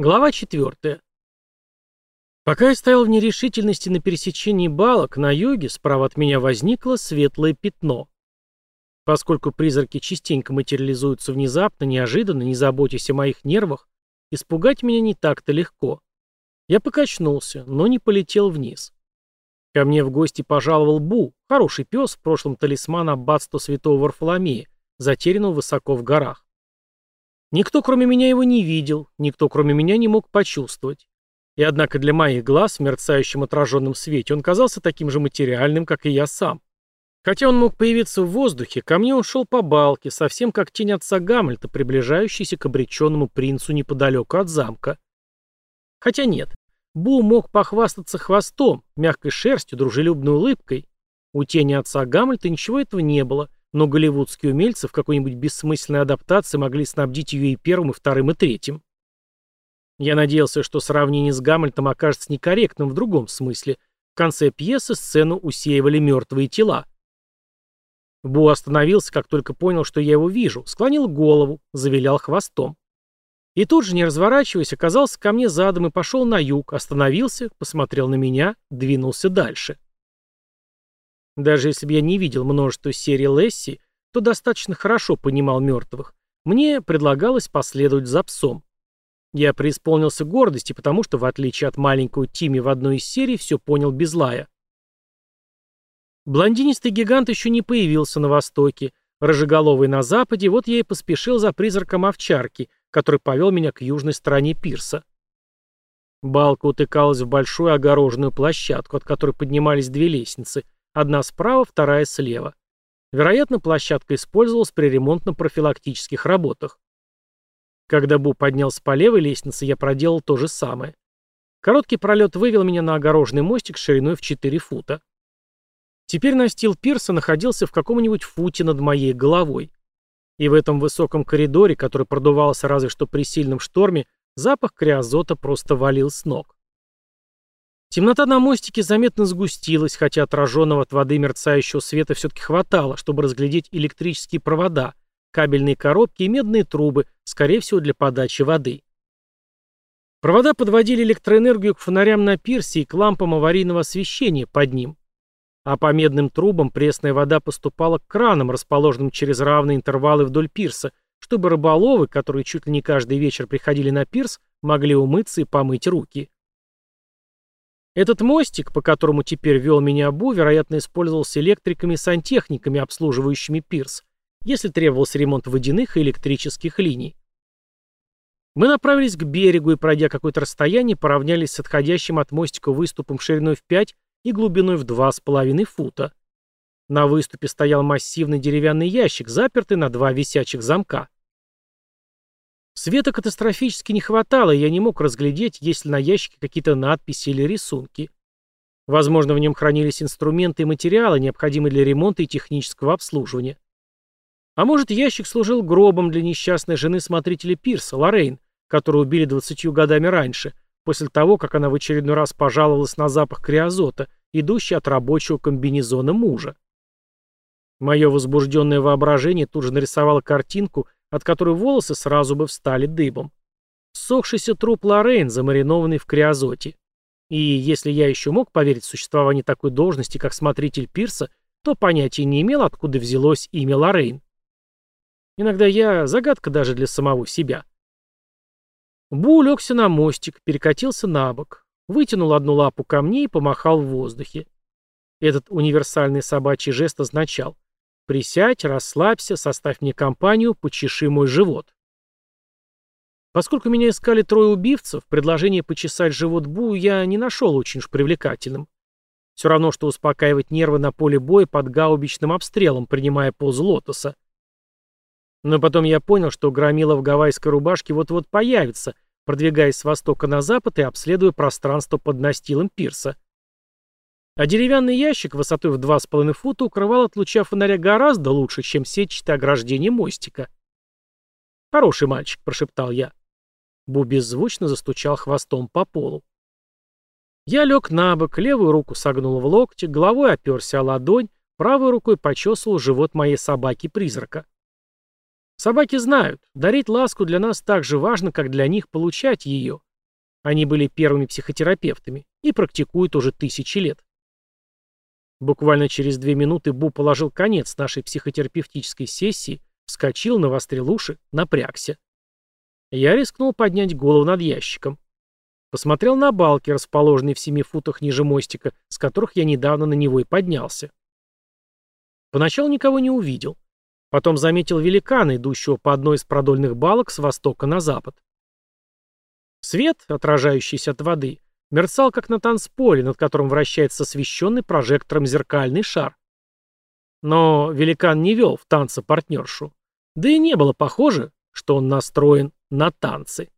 Глава 4. Пока я стоял в нерешительности на пересечении балок, на юге справа от меня возникло светлое пятно. Поскольку призраки частенько материализуются внезапно, неожиданно, не заботясь о моих нервах, испугать меня не так-то легко. Я покачнулся, но не полетел вниз. Ко мне в гости пожаловал Бу, хороший пес, в прошлом талисман аббатства святого Варфоломея, затерянного высоко в горах. Никто, кроме меня, его не видел, никто, кроме меня, не мог почувствовать. И однако для моих глаз в мерцающем отраженном свете он казался таким же материальным, как и я сам. Хотя он мог появиться в воздухе, ко мне он шел по балке, совсем как тень отца Гамлета, приближающийся к обреченному принцу неподалеку от замка. Хотя нет, Бу мог похвастаться хвостом, мягкой шерстью, дружелюбной улыбкой. У тени отца Гамлета ничего этого не было, но голливудские умельцы в какой-нибудь бессмысленной адаптации могли снабдить ее и первым, и вторым, и третьим. Я надеялся, что сравнение с Гамлетом окажется некорректным в другом смысле. В конце пьесы сцену усеивали мертвые тела. Бу остановился, как только понял, что я его вижу, склонил голову, завилял хвостом. И тут же, не разворачиваясь, оказался ко мне задом и пошел на юг, остановился, посмотрел на меня, двинулся дальше. Даже если бы я не видел множество серий Лесси, то достаточно хорошо понимал мертвых. Мне предлагалось последовать за псом. Я преисполнился гордости, потому что, в отличие от маленького Тими в одной из серий, все понял без лая. Блондинистый гигант еще не появился на востоке, рыжеголовый на западе, вот я и поспешил за призраком овчарки, который повел меня к южной стороне пирса. Балка утыкалась в большую огороженную площадку, от которой поднимались две лестницы — Одна справа, вторая слева. Вероятно, площадка использовалась при ремонтно-профилактических работах. Когда Бу поднялся по левой лестнице, я проделал то же самое. Короткий пролет вывел меня на огороженный мостик шириной в 4 фута. Теперь настил пирса находился в каком-нибудь футе над моей головой. И в этом высоком коридоре, который продувался разве что при сильном шторме, запах криозота просто валил с ног. Темнота на мостике заметно сгустилась, хотя отраженного от воды мерцающего света все-таки хватало, чтобы разглядеть электрические провода, кабельные коробки и медные трубы, скорее всего для подачи воды. Провода подводили электроэнергию к фонарям на пирсе и к лампам аварийного освещения под ним. А по медным трубам пресная вода поступала к кранам, расположенным через равные интервалы вдоль пирса, чтобы рыболовы, которые чуть ли не каждый вечер приходили на пирс, могли умыться и помыть руки. Этот мостик, по которому теперь вел меня Бу, вероятно, использовался электриками и сантехниками, обслуживающими пирс, если требовался ремонт водяных и электрических линий. Мы направились к берегу и, пройдя какое-то расстояние, поравнялись с отходящим от мостика выступом шириной в 5 и глубиной в 2,5 фута. На выступе стоял массивный деревянный ящик, запертый на два висячих замка. Света катастрофически не хватало, и я не мог разглядеть, есть ли на ящике какие-то надписи или рисунки. Возможно, в нем хранились инструменты и материалы, необходимые для ремонта и технического обслуживания. А может, ящик служил гробом для несчастной жены смотрителя Пирса, Лоррейн, которую убили двадцатью годами раньше, после того, как она в очередной раз пожаловалась на запах криозота, идущий от рабочего комбинезона мужа. Мое возбужденное воображение тут же нарисовало картинку, от которой волосы сразу бы встали дыбом. Сохшийся труп Лоррейн, замаринованный в криозоте. И если я еще мог поверить в существование такой должности, как смотритель пирса, то понятия не имел, откуда взялось имя Лоррейн. Иногда я загадка даже для самого себя. Бу улегся на мостик, перекатился на бок, вытянул одну лапу ко мне и помахал в воздухе. Этот универсальный собачий жест означал Присядь, расслабься, составь мне компанию, почеши мой живот. Поскольку меня искали трое убивцев, предложение почесать живот Бу я не нашел очень уж привлекательным. Все равно, что успокаивать нервы на поле боя под гаубичным обстрелом, принимая позу лотоса. Но потом я понял, что громила в гавайской рубашке вот-вот появится, продвигаясь с востока на запад и обследуя пространство под настилом пирса. А деревянный ящик высотой в 2,5 фута укрывал от луча фонаря гораздо лучше, чем сетчатое ограждение мостика. «Хороший мальчик», — прошептал я. Бу беззвучно застучал хвостом по полу. Я лег на бок, левую руку согнул в локте, головой оперся о ладонь, правой рукой почесывал живот моей собаки-призрака. Собаки знают, дарить ласку для нас так же важно, как для них получать ее. Они были первыми психотерапевтами и практикуют уже тысячи лет. Буквально через две минуты Бу положил конец нашей психотерапевтической сессии, вскочил, навострил уши, напрягся. Я рискнул поднять голову над ящиком. Посмотрел на балки, расположенные в семи футах ниже мостика, с которых я недавно на него и поднялся. Поначалу никого не увидел. Потом заметил великана, идущего по одной из продольных балок с востока на запад. Свет, отражающийся от воды, мерцал как на танцполе, над которым вращается освещенный прожектором зеркальный шар. Но великан не вел в танце партнершу. Да и не было похоже, что он настроен на танцы.